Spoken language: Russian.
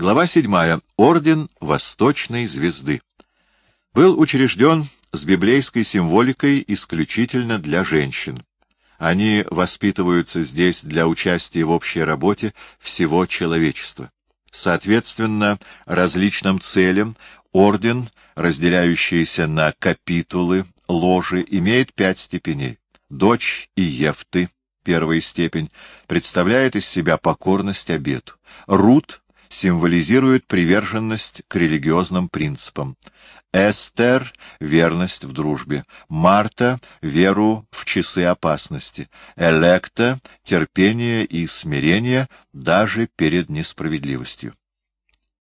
Глава 7. Орден Восточной Звезды. Был учрежден с библейской символикой исключительно для женщин. Они воспитываются здесь для участия в общей работе всего человечества. Соответственно, различным целям орден, разделяющийся на капитулы, ложи, имеет пять степеней. Дочь и Ефты, первая степень, представляет из себя покорность обету. Рут символизирует приверженность к религиозным принципам. Эстер — верность в дружбе. Марта — веру в часы опасности. Электа — терпение и смирение даже перед несправедливостью.